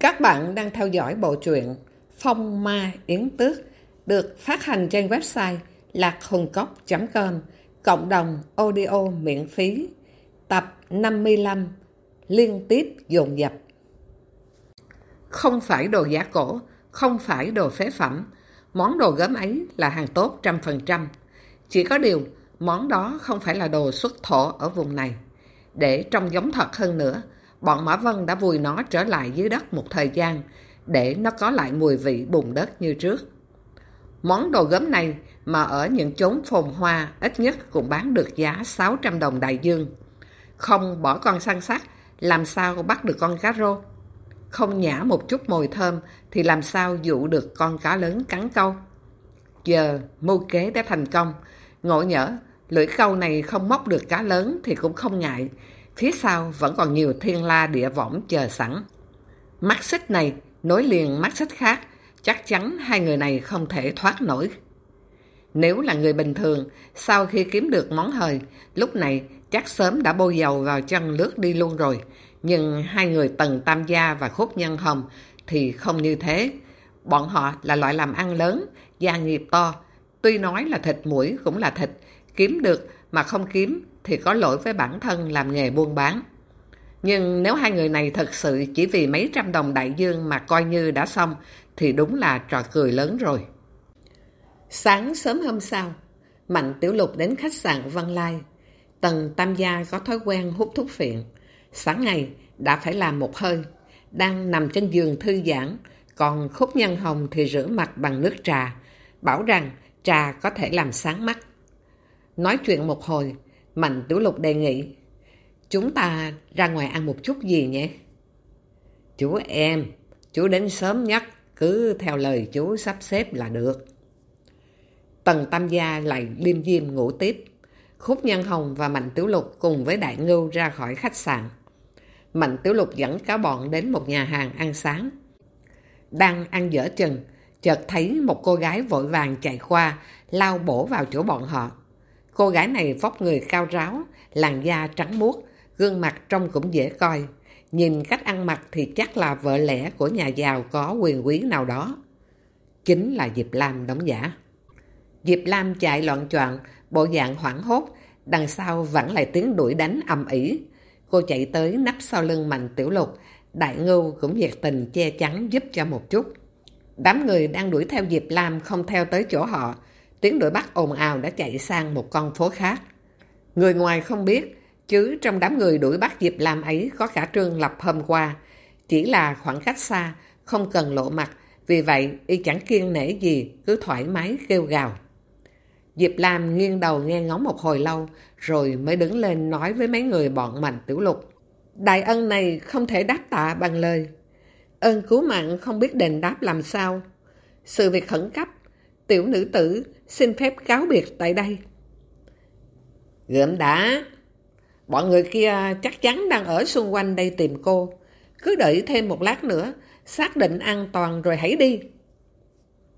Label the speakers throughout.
Speaker 1: Các bạn đang theo dõi bộ truyện Phong Ma Yến Tước được phát hành trên website lạc.hùng.com cộng đồng audio miễn phí tập 55 liên tiếp dồn dập. Không phải đồ giả cổ, không phải đồ phế phẩm, món đồ gớm ấy là hàng tốt trăm phần trăm. Chỉ có điều, món đó không phải là đồ xuất thổ ở vùng này. Để trông giống thật hơn nữa, bọn Mã Vân đã vùi nó trở lại dưới đất một thời gian để nó có lại mùi vị bùn đất như trước. Món đồ gốm này mà ở những chốn phồn hoa ít nhất cũng bán được giá 600 đồng đại dương. Không bỏ con săn sắt, làm sao bắt được con cá rô? Không nhả một chút mồi thơm thì làm sao dụ được con cá lớn cắn câu? Giờ mưu kế đã thành công, ngộ nhỡ, lưỡi câu này không móc được cá lớn thì cũng không ngại, Phía sau vẫn còn nhiều thiên la địa võng chờ sẵn. Mắt xích này nối liền mắt xích khác, chắc chắn hai người này không thể thoát nổi. Nếu là người bình thường, sau khi kiếm được món hời, lúc này chắc sớm đã bôi dầu vào chân lướt đi luôn rồi. Nhưng hai người Tần Tam Gia và Khúc Nhân Hồng thì không như thế. Bọn họ là loại làm ăn lớn, gia nghiệp to. Tuy nói là thịt mũi cũng là thịt, kiếm được mà không kiếm thì có lỗi với bản thân làm nghề buôn bán. Nhưng nếu hai người này thật sự chỉ vì mấy trăm đồng đại dương mà coi như đã xong, thì đúng là trò cười lớn rồi. Sáng sớm hôm sau, Mạnh Tiểu Lục đến khách sạn Văn Lai. Tần Tam Gia có thói quen hút thuốc phiện. Sáng ngày đã phải làm một hơi, đang nằm trên giường thư giãn, còn Khúc Nhân Hồng thì rửa mặt bằng nước trà, bảo rằng trà có thể làm sáng mắt. Nói chuyện một hồi, Mạnh Tiểu Lục đề nghị, chúng ta ra ngoài ăn một chút gì nhé? Chú em, chú đến sớm nhất, cứ theo lời chú sắp xếp là được. Tần Tam Gia lại liêm diêm ngủ tiếp. Khúc Nhân Hồng và Mạnh Tiểu Lục cùng với Đại Ngưu ra khỏi khách sạn. Mạnh Tiểu Lục dẫn cả bọn đến một nhà hàng ăn sáng. Đang ăn dở chừng, chợt thấy một cô gái vội vàng chạy qua, lao bổ vào chỗ bọn họ. Cô gái này vóc người cao ráo, làn da trắng muốt, gương mặt trông cũng dễ coi. Nhìn cách ăn mặc thì chắc là vợ lẽ của nhà giàu có quyền quý nào đó. Chính là Diệp Lam đóng giả. Diệp Lam chạy loạn choạng, bộ dạng hoảng hốt, đằng sau vẫn lại tiếng đuổi đánh ầm ỉ. Cô chạy tới nắp sau lưng mạnh tiểu lục, đại ngưu cũng nhiệt tình che chắn giúp cho một chút. Đám người đang đuổi theo Diệp Lam không theo tới chỗ họ, tiếng đuổi bắt ồn ào đã chạy sang một con phố khác. Người ngoài không biết, chứ trong đám người đuổi bắt Diệp làm ấy có cả Trương Lập hôm qua. Chỉ là khoảng cách xa, không cần lộ mặt, vì vậy y chẳng kiên nể gì, cứ thoải mái kêu gào. Diệp Lam nghiêng đầu nghe ngóng một hồi lâu, rồi mới đứng lên nói với mấy người bọn mạnh tiểu lục. Đại ân này không thể đáp tạ bằng lời. Ơn cứu mạng không biết đền đáp làm sao. Sự việc khẩn cấp, tiểu nữ tử xin phép cáo biệt tại đây. Gượm đã, bọn người kia chắc chắn đang ở xung quanh đây tìm cô. Cứ đợi thêm một lát nữa, xác định an toàn rồi hãy đi.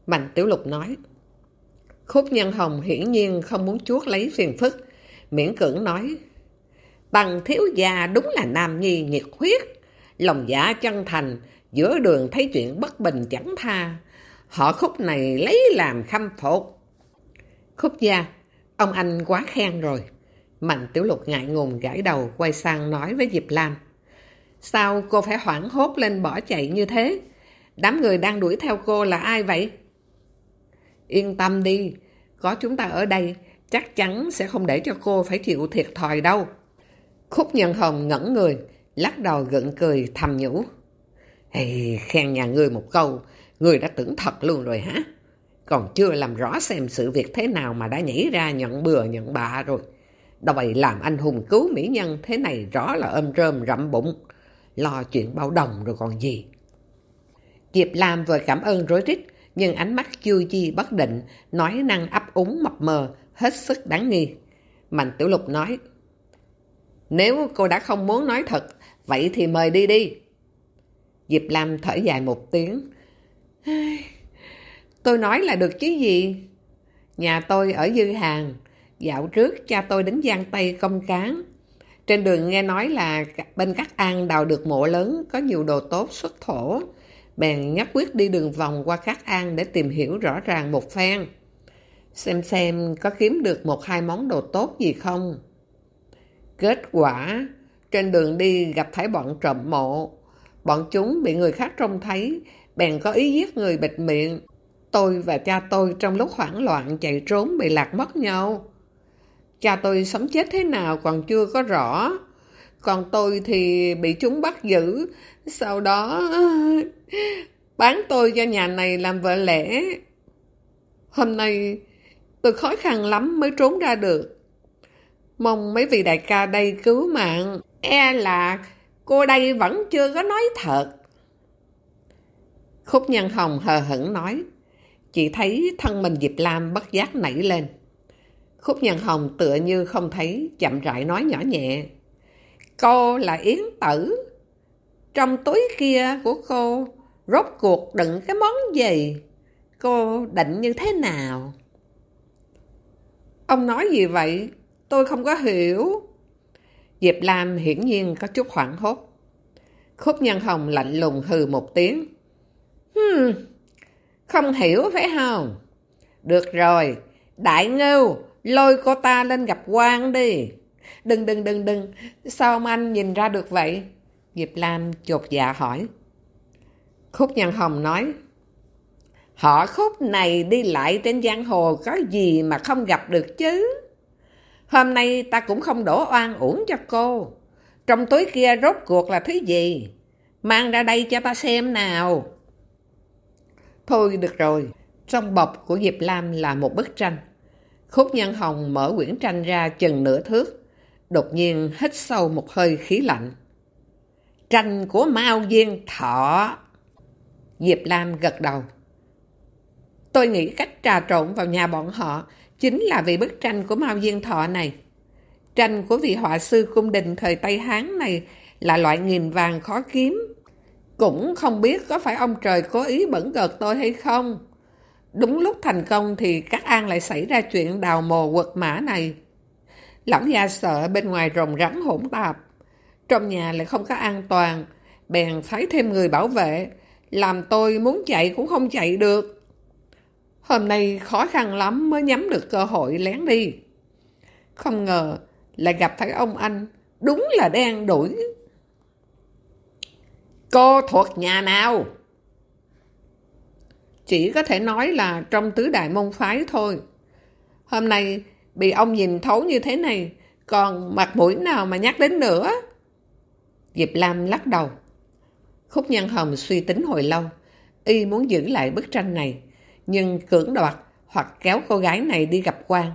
Speaker 1: Mạnh Tiểu Lục nói. Khúc Nhân Hồng hiển nhiên không muốn chuốt lấy phiền phức, miễn cưỡng nói. Bằng thiếu gia đúng là nam nhi nhiệt huyết, lòng giả chân thành, giữa đường thấy chuyện bất bình chẳng tha. Họ khúc này lấy làm khâm phục. Khúc gia, ông anh quá khen rồi. Mạnh Tiểu Lục ngại ngùng gãi đầu quay sang nói với Diệp Lam. Sao cô phải hoảng hốt lên bỏ chạy như thế? Đám người đang đuổi theo cô là ai vậy? Yên tâm đi, có chúng ta ở đây, chắc chắn sẽ không để cho cô phải chịu thiệt thòi đâu. Khúc Nhân Hồng ngẩn người, lắc đầu gượng cười thầm nhủ. Hey, khen nhà ngươi một câu, người đã tưởng thật luôn rồi hả? Còn chưa làm rõ xem sự việc thế nào mà đã nhảy ra nhận bừa nhận bạ rồi. Đòi làm anh hùng cứu mỹ nhân thế này rõ là ôm rơm rậm bụng. Lo chuyện bao đồng rồi còn gì. Diệp Lam vừa cảm ơn rối rít, nhưng ánh mắt chưa chi bất định, nói năng ấp úng mập mờ, hết sức đáng nghi. Mạnh Tiểu Lục nói, Nếu cô đã không muốn nói thật, vậy thì mời đi đi. Diệp Lam thở dài một tiếng. Tôi nói là được chứ gì? Nhà tôi ở Dư Hàng. Dạo trước cha tôi đến Giang Tây công cán. Trên đường nghe nói là bên các An đào được mộ lớn có nhiều đồ tốt xuất thổ. Bèn nhất quyết đi đường vòng qua các An để tìm hiểu rõ ràng một phen. Xem xem có kiếm được một hai món đồ tốt gì không. Kết quả, trên đường đi gặp thấy bọn trộm mộ. Bọn chúng bị người khác trông thấy, bèn có ý giết người bịt miệng. Tôi và cha tôi trong lúc hoảng loạn chạy trốn bị lạc mất nhau. Cha tôi sống chết thế nào còn chưa có rõ. Còn tôi thì bị chúng bắt giữ. Sau đó, bán tôi cho nhà này làm vợ lẽ. Hôm nay, tôi khó khăn lắm mới trốn ra được. Mong mấy vị đại ca đây cứu mạng. E là cô đây vẫn chưa có nói thật. Khúc Nhân Hồng hờ hững nói. Chị thấy thân mình Diệp Lam bất giác nảy lên. Khúc Nhân Hồng tựa như không thấy, chậm rãi nói nhỏ nhẹ. Cô là Yến Tử. Trong túi kia của cô, rốt cuộc đựng cái món gì? Cô định như thế nào? Ông nói gì vậy? Tôi không có hiểu. Diệp Lam hiển nhiên có chút hoảng hốt. Khúc Nhân Hồng lạnh lùng hừ một tiếng. Hmm, không hiểu phải không? Được rồi, đại ngưu, lôi cô ta lên gặp quan đi. Đừng, đừng, đừng, đừng, sao mà anh nhìn ra được vậy? Diệp Lam chột dạ hỏi. Khúc Nhân Hồng nói, Họ khúc này đi lại trên giang hồ có gì mà không gặp được chứ? Hôm nay ta cũng không đổ oan uổng cho cô. Trong túi kia rốt cuộc là thứ gì? Mang ra đây cho ta xem nào. Thôi được rồi, trong bọc của Diệp Lam là một bức tranh. Khúc Nhân Hồng mở quyển tranh ra chừng nửa thước, đột nhiên hít sâu một hơi khí lạnh. Tranh của Mao Duyên Thọ. Diệp Lam gật đầu. Tôi nghĩ cách trà trộn vào nhà bọn họ chính là vì bức tranh của Mao Duyên Thọ này. Tranh của vị họa sư cung đình thời Tây Hán này là loại nghìn vàng khó kiếm. Cũng không biết có phải ông trời cố ý bẩn gợt tôi hay không. Đúng lúc thành công thì các an lại xảy ra chuyện đào mồ quật mã này. Lão gia sợ bên ngoài rồng rắn hỗn tạp. Trong nhà lại không có an toàn. Bèn phái thêm người bảo vệ. Làm tôi muốn chạy cũng không chạy được. Hôm nay khó khăn lắm mới nhắm được cơ hội lén đi. Không ngờ lại gặp thấy ông anh. Đúng là đang đuổi. Cô thuộc nhà nào? Chỉ có thể nói là trong tứ đại môn phái thôi. Hôm nay bị ông nhìn thấu như thế này, còn mặt mũi nào mà nhắc đến nữa? Diệp Lam lắc đầu. Khúc Nhân Hồng suy tính hồi lâu, y muốn giữ lại bức tranh này, nhưng cưỡng đoạt hoặc kéo cô gái này đi gặp quan,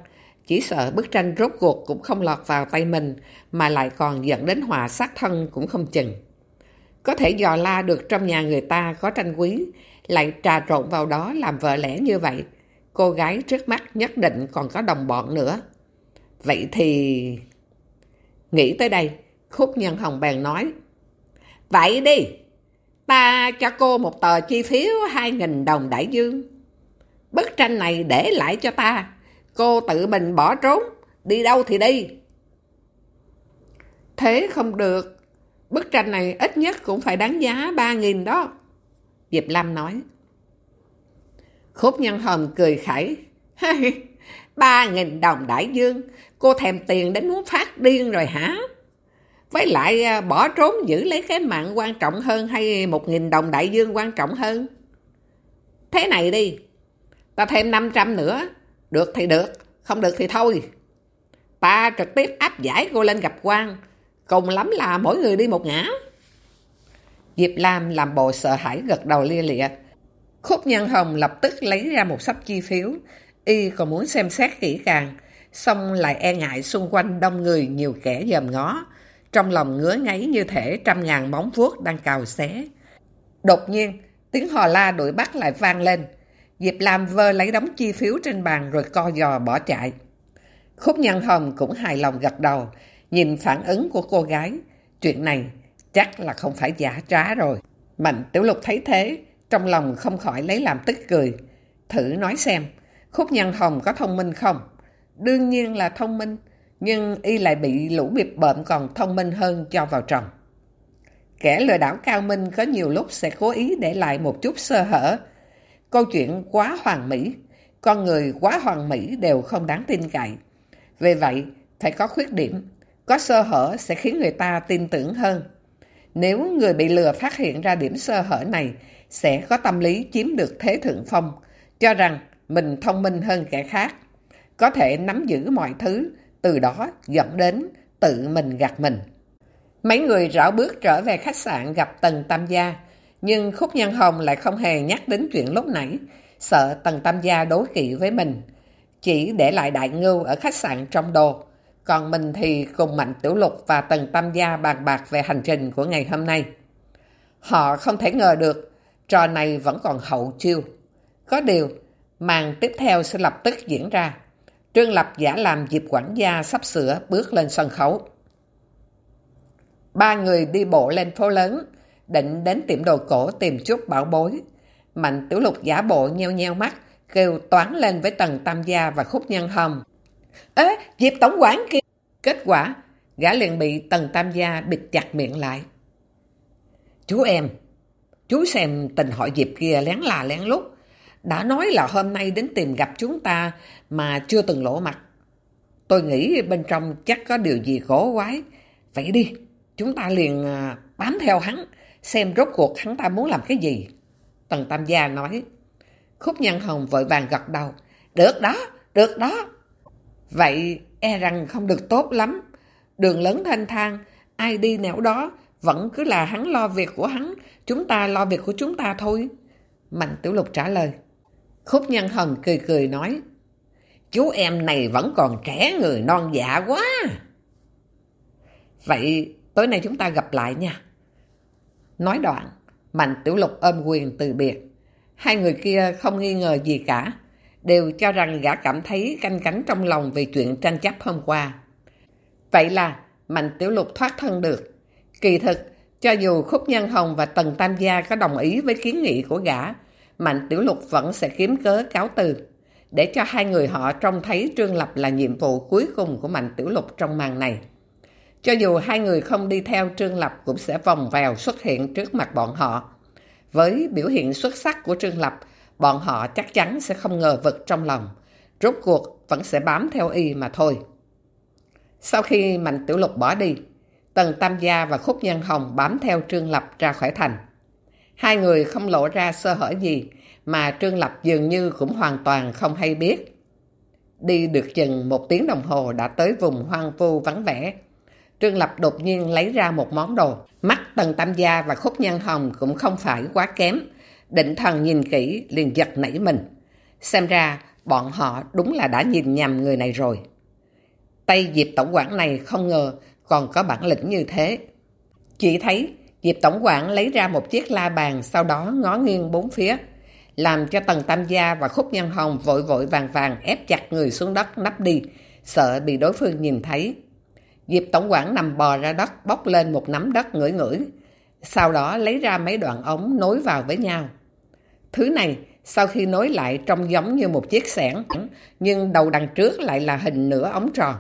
Speaker 1: chỉ sợ bức tranh rốt cuộc cũng không lọt vào tay mình, mà lại còn dẫn đến họa sát thân cũng không chừng. Có thể dò la được trong nhà người ta có tranh quý, lại trà trộn vào đó làm vợ lẽ như vậy. Cô gái trước mắt nhất định còn có đồng bọn nữa. Vậy thì... Nghĩ tới đây, Khúc Nhân Hồng bèn nói. Vậy đi, ta cho cô một tờ chi phiếu 2.000 đồng đại dương. Bức tranh này để lại cho ta. Cô tự mình bỏ trốn, đi đâu thì đi. Thế không được. Bức tranh này ít nhất cũng phải đáng giá 3.000 đó. Diệp Lam nói. Khúc Nhân Hồng cười khẩy. Ba nghìn đồng đại dương, cô thèm tiền đến muốn phát điên rồi hả? Với lại à, bỏ trốn giữ lấy cái mạng quan trọng hơn hay một nghìn đồng đại dương quan trọng hơn? Thế này đi, ta thêm 500 nữa, được thì được, không được thì thôi. Ta trực tiếp áp giải cô lên gặp quan, cùng lắm là mỗi người đi một ngã. Diệp Lam làm bộ sợ hãi gật đầu lia lịa. Khúc Nhân Hồng lập tức lấy ra một sắp chi phiếu. Y còn muốn xem xét kỹ càng, xong lại e ngại xung quanh đông người nhiều kẻ dòm ngó. Trong lòng ngứa ngáy như thể trăm ngàn móng vuốt đang cào xé. Đột nhiên, tiếng hò la đuổi bắt lại vang lên. Diệp Lam vơ lấy đống chi phiếu trên bàn rồi co giò bỏ chạy. Khúc Nhân Hồng cũng hài lòng gật đầu, nhìn phản ứng của cô gái. Chuyện này chắc là không phải giả trá rồi. Mạnh Tiểu Lục thấy thế, trong lòng không khỏi lấy làm tức cười. Thử nói xem, Khúc Nhân Hồng có thông minh không? Đương nhiên là thông minh. nhưng y lại bị lũ biệt bợm còn thông minh hơn cho vào trồng. Kẻ lừa đảo cao minh có nhiều lúc sẽ cố ý để lại một chút sơ hở. Câu chuyện quá hoàn mỹ, con người quá hoàn mỹ đều không đáng tin cậy. Vì vậy, phải có khuyết điểm, có sơ hở sẽ khiến người ta tin tưởng hơn. Nếu người bị lừa phát hiện ra điểm sơ hở này, sẽ có tâm lý chiếm được thế thượng phong, cho rằng mình thông minh hơn kẻ khác, có thể nắm giữ mọi thứ, từ đó dẫn đến tự mình gạt mình. Mấy người rảo bước trở về khách sạn gặp Tần Tam Gia, nhưng Khúc Nhân Hồng lại không hề nhắc đến chuyện lúc nãy, sợ Tần Tam Gia đối kỵ với mình. Chỉ để lại đại ngưu ở khách sạn trong đồ, còn mình thì cùng Mạnh Tiểu Lục và Tần Tam Gia bàn bạc về hành trình của ngày hôm nay. Họ không thể ngờ được, trò này vẫn còn hậu chiêu. Có điều, màn tiếp theo sẽ lập tức diễn ra. Trương Lập giả làm dịp quản gia sắp sửa bước lên sân khấu. Ba người đi bộ lên phố lớn, định đến tiệm đồ cổ tìm chút bảo bối. Mạnh Tiểu Lục giả bộ nheo nheo mắt, kêu toán lên với Tần Tam Gia và Khúc Nhân Hồng. Ê, Diệp Tổng quản kia! Kết quả, gã liền bị Tần Tam Gia bịt chặt miệng lại. Chú em, chú xem tình họ Diệp kia lén là lén lút. Đã nói là hôm nay đến tìm gặp chúng ta mà chưa từng lộ mặt. Tôi nghĩ bên trong chắc có điều gì khổ quái. Vậy đi, chúng ta liền à, bám theo hắn, xem rốt cuộc hắn ta muốn làm cái gì. Tần Tam Gia nói. Khúc Nhân Hồng vội vàng gật đầu. Được đó, được đó. Vậy e rằng không được tốt lắm. Đường lớn thanh thang, ai đi nẻo đó, vẫn cứ là hắn lo việc của hắn, chúng ta lo việc của chúng ta thôi. Mạnh Tiểu Lục trả lời. Khúc Nhân Hồng cười cười nói, Chú em này vẫn còn trẻ người non dạ quá. Vậy tối nay chúng ta gặp lại nha. Nói đoạn, Mạnh Tiểu Lục ôm quyền từ biệt. Hai người kia không nghi ngờ gì cả, đều cho rằng gã cảm thấy canh cánh trong lòng về chuyện tranh chấp hôm qua. Vậy là Mạnh Tiểu Lục thoát thân được. Kỳ thực, cho dù Khúc Nhân Hồng và Tần Tam Gia có đồng ý với kiến nghị của gã, Mạnh Tiểu Lục vẫn sẽ kiếm cớ cáo từ, để cho hai người họ trông thấy Trương Lập là nhiệm vụ cuối cùng của Mạnh Tiểu Lục trong màn này. Cho dù hai người không đi theo Trương Lập cũng sẽ vòng vào xuất hiện trước mặt bọn họ. Với biểu hiện xuất sắc của Trương Lập, bọn họ chắc chắn sẽ không ngờ vực trong lòng. Rốt cuộc vẫn sẽ bám theo y mà thôi. Sau khi Mạnh Tiểu Lục bỏ đi, Tần Tam Gia và Khúc Nhân Hồng bám theo Trương Lập ra khỏi thành. Hai người không lộ ra sơ hở gì, mà Trương Lập dường như cũng hoàn toàn không hay biết. Đi được chừng một tiếng đồng hồ đã tới vùng hoang vu vắng vẻ. Trương Lập đột nhiên lấy ra một món đồ. Mắt Tần Tam Gia và Khúc Nhân Hồng cũng không phải quá kém. Định thần nhìn kỹ liền giật nảy mình. Xem ra bọn họ đúng là đã nhìn nhầm người này rồi. Tay Diệp Tổng quản này không ngờ còn có bản lĩnh như thế. Chỉ thấy Diệp Tổng quản lấy ra một chiếc la bàn sau đó ngó nghiêng bốn phía làm cho Tần Tam Gia và Khúc Nhân Hồng vội vội vàng vàng ép chặt người xuống đất nắp đi, sợ bị đối phương nhìn thấy. Diệp Tổng quản nằm bò ra đất bóc lên một nắm đất ngửi ngửi, sau đó lấy ra mấy đoạn ống nối vào với nhau. Thứ này sau khi nối lại trông giống như một chiếc xẻng, nhưng đầu đằng trước lại là hình nửa ống tròn.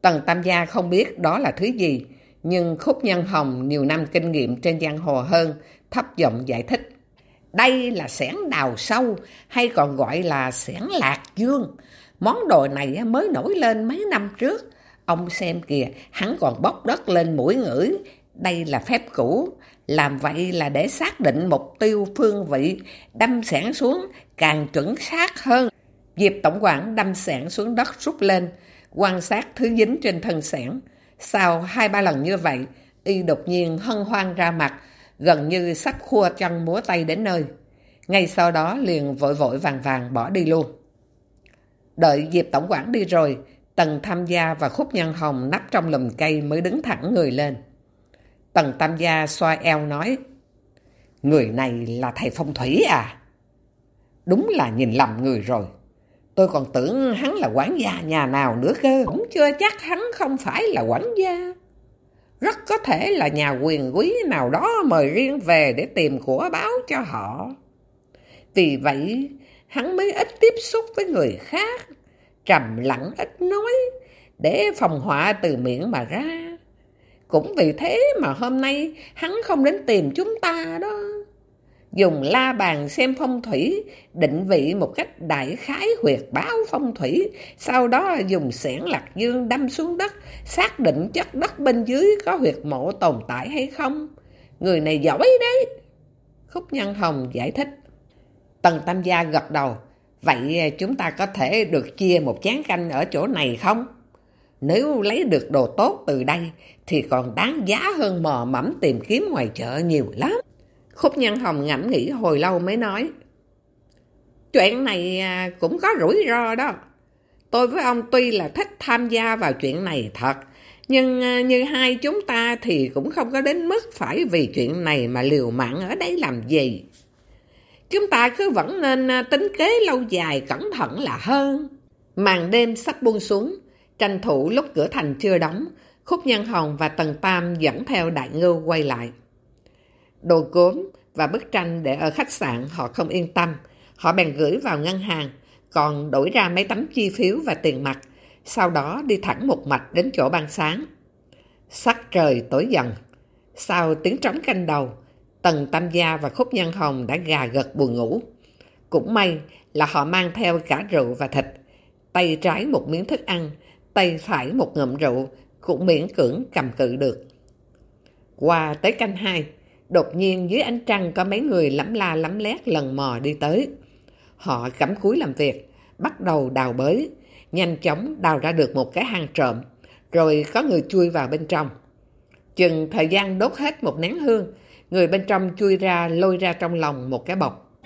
Speaker 1: Tần Tam Gia không biết đó là thứ gì, nhưng Khúc Nhân Hồng nhiều năm kinh nghiệm trên giang hồ hơn, thấp giọng giải thích. Đây là xẻng đào sâu, hay còn gọi là xẻng lạc dương. Món đồ này mới nổi lên mấy năm trước. Ông xem kìa, hắn còn bóc đất lên mũi ngửi. Đây là phép cũ. Làm vậy là để xác định mục tiêu phương vị, đâm sẻn xuống càng chuẩn xác hơn. Diệp Tổng quản đâm sẻn xuống đất rút lên, quan sát thứ dính trên thân sẻn. Sau hai ba lần như vậy, y đột nhiên hân hoan ra mặt, gần như sắp khua chân múa tay đến nơi. Ngay sau đó liền vội vội vàng vàng bỏ đi luôn. Đợi Diệp Tổng quản đi rồi, Tần Tham Gia và Khúc Nhân Hồng nắp trong lùm cây mới đứng thẳng người lên. Tần Tam Gia xoa eo nói, Người này là thầy phong thủy à? Đúng là nhìn lầm người rồi. Tôi còn tưởng hắn là quản gia nhà nào nữa cơ. Cũng chưa chắc hắn không phải là quản gia. Rất có thể là nhà quyền quý nào đó mời riêng về để tìm của báo cho họ. Vì vậy, hắn mới ít tiếp xúc với người khác, trầm lặng ít nói, để phòng họa từ miệng mà ra. Cũng vì thế mà hôm nay hắn không đến tìm chúng ta đó. Dùng la bàn xem phong thủy, định vị một cách đại khái huyệt báo phong thủy, sau đó dùng xẻng lạc dương đâm xuống đất, xác định chất đất bên dưới có huyệt mộ tồn tại hay không. Người này giỏi đấy. Khúc Nhân Hồng giải thích. Tần Tam Gia gật đầu. Vậy chúng ta có thể được chia một chén canh ở chỗ này không? Nếu lấy được đồ tốt từ đây thì còn đáng giá hơn mò mẫm tìm kiếm ngoài chợ nhiều lắm. Khúc Nhân Hồng ngẫm nghĩ hồi lâu mới nói. Chuyện này à, cũng có rủi ro đó. Tôi với ông tuy là thích tham gia vào chuyện này thật, nhưng à, như hai chúng ta thì cũng không có đến mức phải vì chuyện này mà liều mạng ở đây làm gì. Chúng ta cứ vẫn nên à, tính kế lâu dài cẩn thận là hơn. Màn đêm sắp buông xuống, tranh thủ lúc cửa thành chưa đóng, Khúc Nhân Hồng và Tần Tam dẫn theo Đại Ngưu quay lại. Đồ cốm và bức tranh để ở khách sạn họ không yên tâm. Họ bèn gửi vào ngân hàng, còn đổi ra mấy tấm chi phiếu và tiền mặt, sau đó đi thẳng một mạch đến chỗ ban sáng. Sắc trời tối dần. Sau tiếng trống canh đầu, Tần Tam Gia và Khúc Nhân Hồng đã gà gật buồn ngủ. Cũng may là họ mang theo cả rượu và thịt. Tay trái một miếng thức ăn, tay phải một ngụm rượu, cũng miễn cưỡng cầm cự được. Qua tới canh hai, đột nhiên dưới ánh trăng có mấy người lắm la lắm lét lần mò đi tới. Họ cắm cúi làm việc, bắt đầu đào bới, nhanh chóng đào ra được một cái hang trộm, rồi có người chui vào bên trong. Chừng thời gian đốt hết một nén hương, người bên trong chui ra lôi ra trong lòng một cái bọc.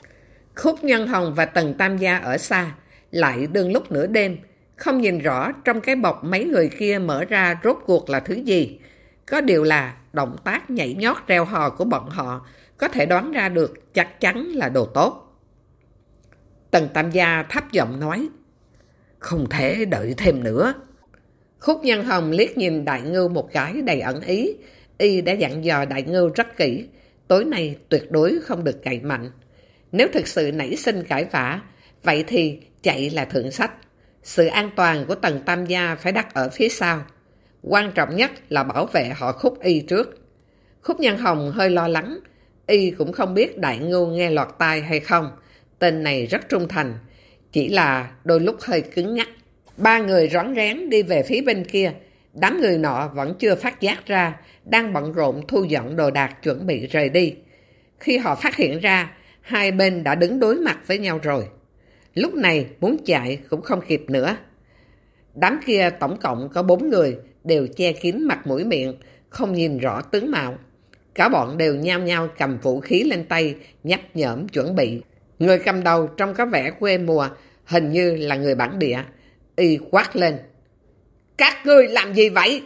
Speaker 1: Khúc Nhân Hồng và Tần Tam Gia ở xa, lại đương lúc nửa đêm, không nhìn rõ trong cái bọc mấy người kia mở ra rốt cuộc là thứ gì. Có điều là động tác nhảy nhót reo hò của bọn họ có thể đoán ra được chắc chắn là đồ tốt. Tần Tam Gia thấp giọng nói, không thể đợi thêm nữa. Khúc Nhân Hồng liếc nhìn Đại Ngưu một cái đầy ẩn ý, y đã dặn dò Đại Ngưu rất kỹ, tối nay tuyệt đối không được cậy mạnh. Nếu thực sự nảy sinh cãi vã, vậy thì chạy là thượng sách. Sự an toàn của tầng Tam Gia phải đặt ở phía sau. Quan trọng nhất là bảo vệ họ khúc y trước. Khúc Nhân Hồng hơi lo lắng. Y cũng không biết Đại Ngưu nghe lọt tai hay không. Tên này rất trung thành. Chỉ là đôi lúc hơi cứng nhắc. Ba người rón rén đi về phía bên kia. Đám người nọ vẫn chưa phát giác ra. Đang bận rộn thu dọn đồ đạc chuẩn bị rời đi. Khi họ phát hiện ra, hai bên đã đứng đối mặt với nhau rồi. Lúc này muốn chạy cũng không kịp nữa. Đám kia tổng cộng có bốn người, đều che kín mặt mũi miệng, không nhìn rõ tướng mạo. Cả bọn đều nhao nhao cầm vũ khí lên tay, nhấp nhởm chuẩn bị. Người cầm đầu trong có vẻ quê mùa, hình như là người bản địa. Y quát lên. Các ngươi làm gì vậy?